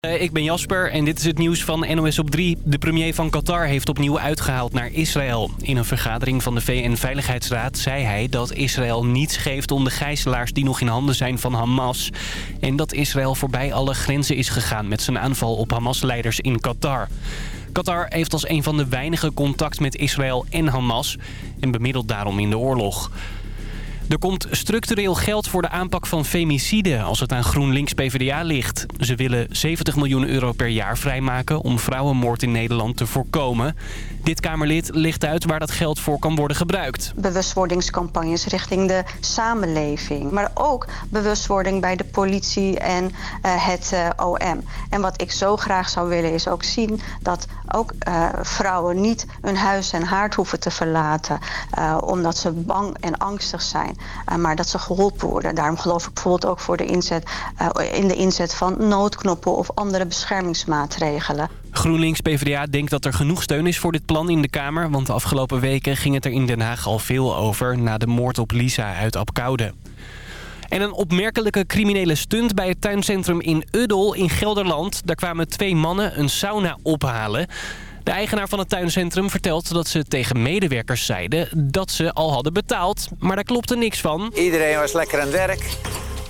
Eh, ik ben Jasper en dit is het nieuws van NOS op 3. De premier van Qatar heeft opnieuw uitgehaald naar Israël. In een vergadering van de VN-veiligheidsraad zei hij dat Israël niets geeft om de gijzelaars die nog in handen zijn van Hamas. En dat Israël voorbij alle grenzen is gegaan met zijn aanval op Hamas-leiders in Qatar. Qatar heeft als een van de weinigen contact met Israël en Hamas en bemiddelt daarom in de oorlog. Er komt structureel geld voor de aanpak van femicide als het aan GroenLinks PvdA ligt. Ze willen 70 miljoen euro per jaar vrijmaken om vrouwenmoord in Nederland te voorkomen. Dit Kamerlid legt uit waar dat geld voor kan worden gebruikt. Bewustwordingscampagnes richting de samenleving. Maar ook bewustwording bij de politie en uh, het uh, OM. En wat ik zo graag zou willen is ook zien dat ook uh, vrouwen niet hun huis en haard hoeven te verlaten. omdat ze bang en angstig zijn. maar dat ze geholpen worden. Daarom geloof ik bijvoorbeeld ook voor de inzet, in de inzet van noodknoppen of andere beschermingsmaatregelen. GroenLinks PvdA denkt dat er genoeg steun is voor dit plan in de Kamer... want de afgelopen weken ging het er in Den Haag al veel over... na de moord op Lisa uit Apkoude. En een opmerkelijke criminele stunt bij het tuincentrum in Uddel in Gelderland. Daar kwamen twee mannen een sauna ophalen. De eigenaar van het tuincentrum vertelt dat ze tegen medewerkers zeiden dat ze al hadden betaald. Maar daar klopte niks van. Iedereen was lekker aan het werk.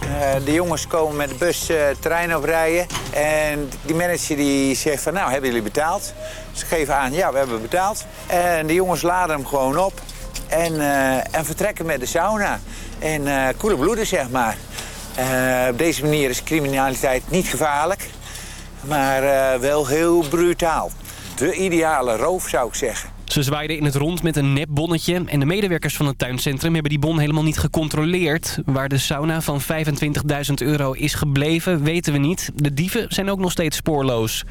Uh, de jongens komen met de bus uh, terrein oprijden. En die manager die zegt van, nou, hebben jullie betaald? Ze geven aan, ja, we hebben betaald. En de jongens laden hem gewoon op. En, uh, en vertrekken met de sauna. En koele bloeden, zeg maar. op deze manier is criminaliteit niet gevaarlijk. Maar wel heel brutaal. De ideale roof, zou ik zeggen. Ze zwaaiden in het rond met een nepbonnetje en de medewerkers van het tuincentrum hebben die bon helemaal niet gecontroleerd. Waar de sauna van 25.000 euro is gebleven weten we niet. De dieven zijn ook nog steeds spoorloos.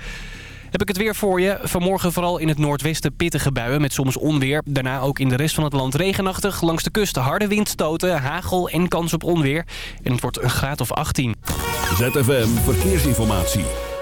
Heb ik het weer voor je. Vanmorgen vooral in het noordwesten pittige buien met soms onweer. Daarna ook in de rest van het land regenachtig. Langs de kust harde windstoten, hagel en kans op onweer. En het wordt een graad of 18. ZFM Verkeersinformatie.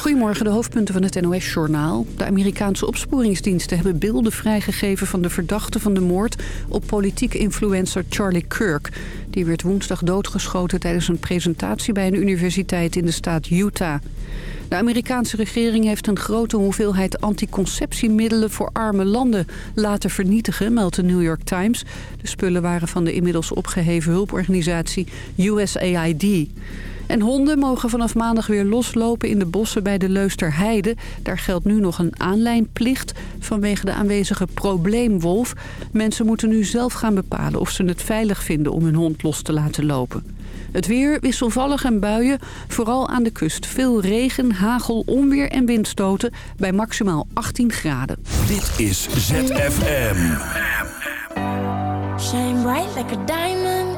Goedemorgen, de hoofdpunten van het NOS-journaal. De Amerikaanse opsporingsdiensten hebben beelden vrijgegeven... van de verdachte van de moord op politiek influencer Charlie Kirk. Die werd woensdag doodgeschoten tijdens een presentatie... bij een universiteit in de staat Utah. De Amerikaanse regering heeft een grote hoeveelheid anticonceptiemiddelen voor arme landen laten vernietigen, meldt de New York Times. De spullen waren van de inmiddels opgeheven hulporganisatie USAID. En honden mogen vanaf maandag weer loslopen in de bossen bij de Leusterheide. Daar geldt nu nog een aanlijnplicht vanwege de aanwezige probleemwolf. Mensen moeten nu zelf gaan bepalen of ze het veilig vinden om hun hond los te laten lopen. Het weer wisselvallig en buien, vooral aan de kust. Veel regen, hagel, onweer en windstoten bij maximaal 18 graden. Dit is ZFM. Shine bright like a diamond.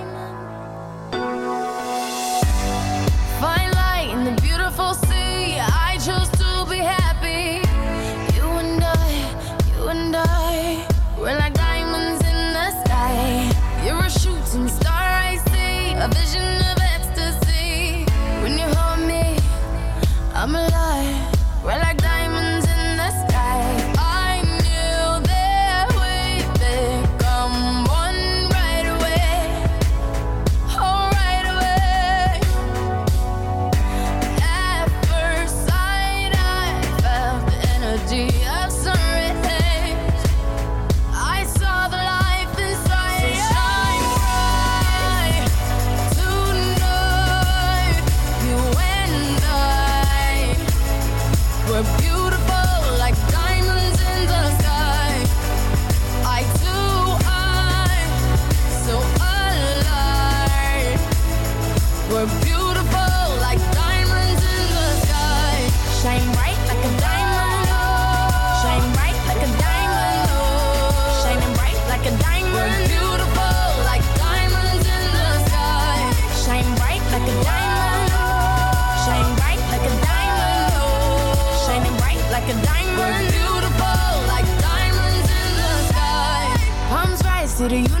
to the universe.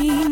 dream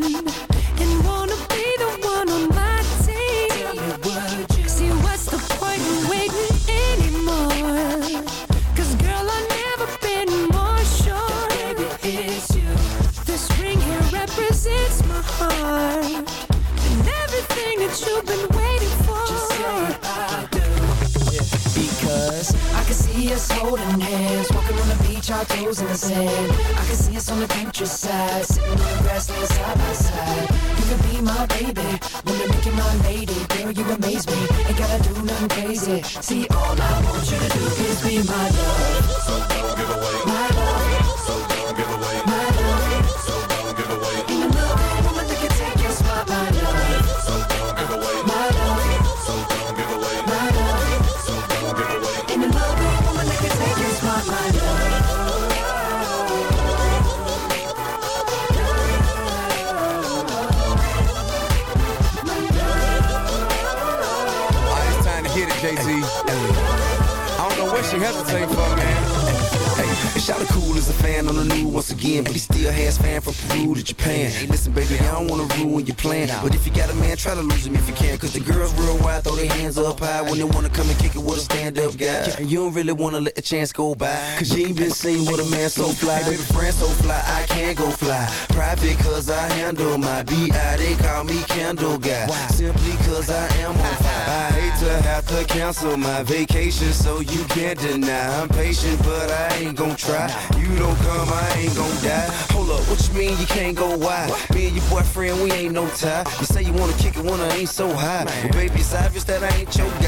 really wanna let the chance go by. Cause you ain't been seen with a man so fly. Baby, friend so fly, I can't go fly. Private cause I handle my BI, they call me Candle Guy. Why? Simply cause I am on fire. I hate to have to cancel my vacation, so you can't deny. I'm patient, but I ain't gon' try. You don't come, I ain't gon' die. Hold up, what you mean you can't go wide? Me and your boyfriend, we ain't no tie. You say you wanna kick it when I ain't so high. Well, baby, it's obvious that I ain't your guy.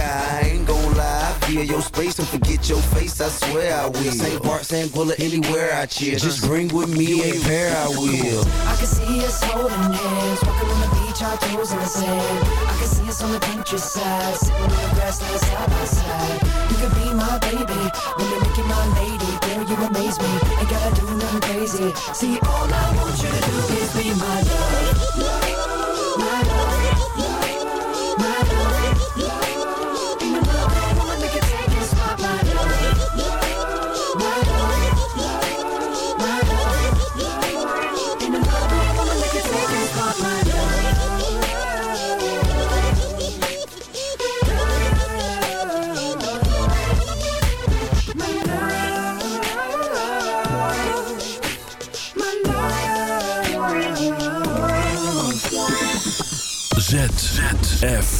Clear your space and forget your face, I swear I will. St. Bart, St. Bullet, anywhere I cheer. Just bring with me a pair, I will. I can see us holding hands, walking on the beach, our toes in the sand. I can see us on the Pinterest side, sitting in the grass, laying side by side. You could be my baby, when you're making my lady, girl, you amaze me. Ain't gotta do nothing crazy. See, all I want you to do is be my love, my love. ZFM.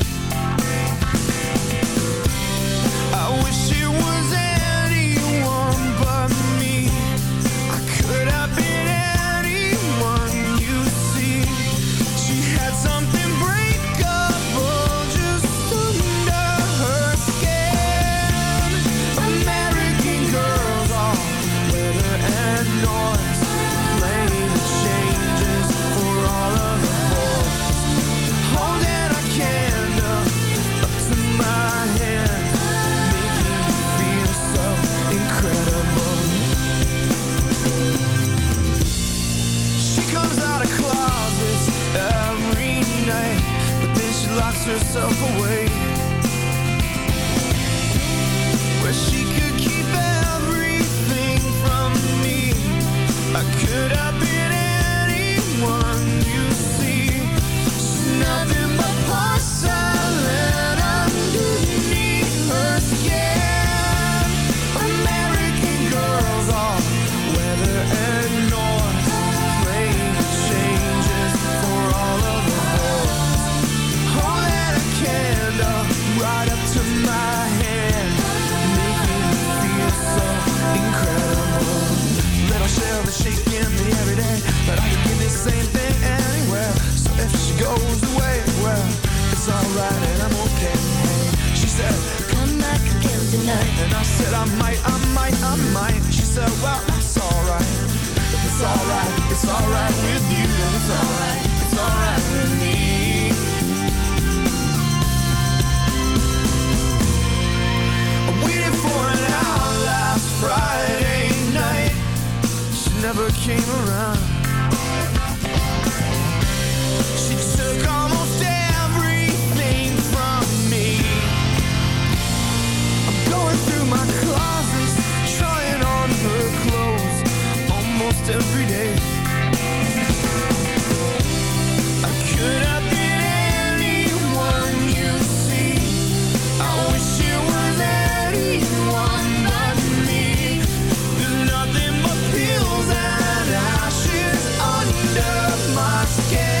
herself away said I might, I might, I might. She said, Well, it's alright. It's alright, it's alright with you, and it's alright, it's alright with me. I waited for an hour last Friday night. She never came around. Almost every day. I could have been anyone you see. I wish it was anyone but me. There's nothing but pills and ashes under my skin.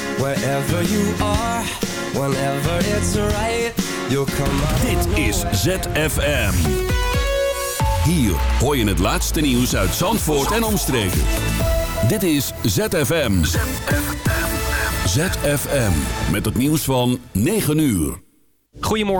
Wherever you are, whenever it's right, you'll come up. Dit is ZFM. Hier hoor je het laatste nieuws uit Zandvoort en omstreken. Dit is ZFM. ZFM. Met het nieuws van 9 uur. Goedemorgen.